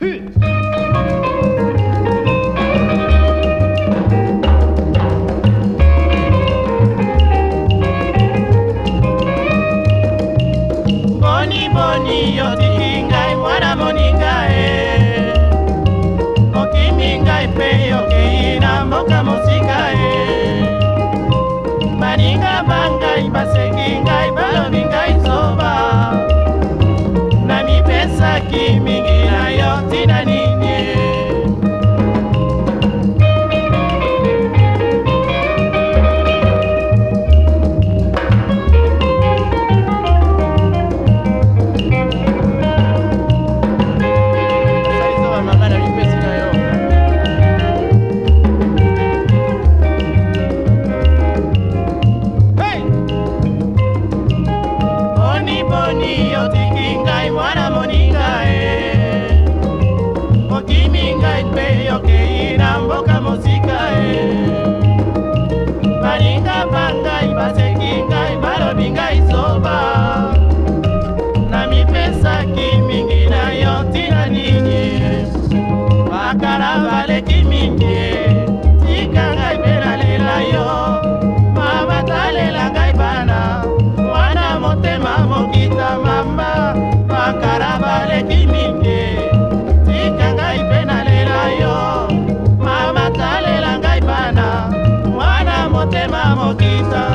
Hut! money, boni. motema mokita mama makara baleki mingi. Tika ngai mpe nalela yo mama talela ngai bana mwana motema mokita.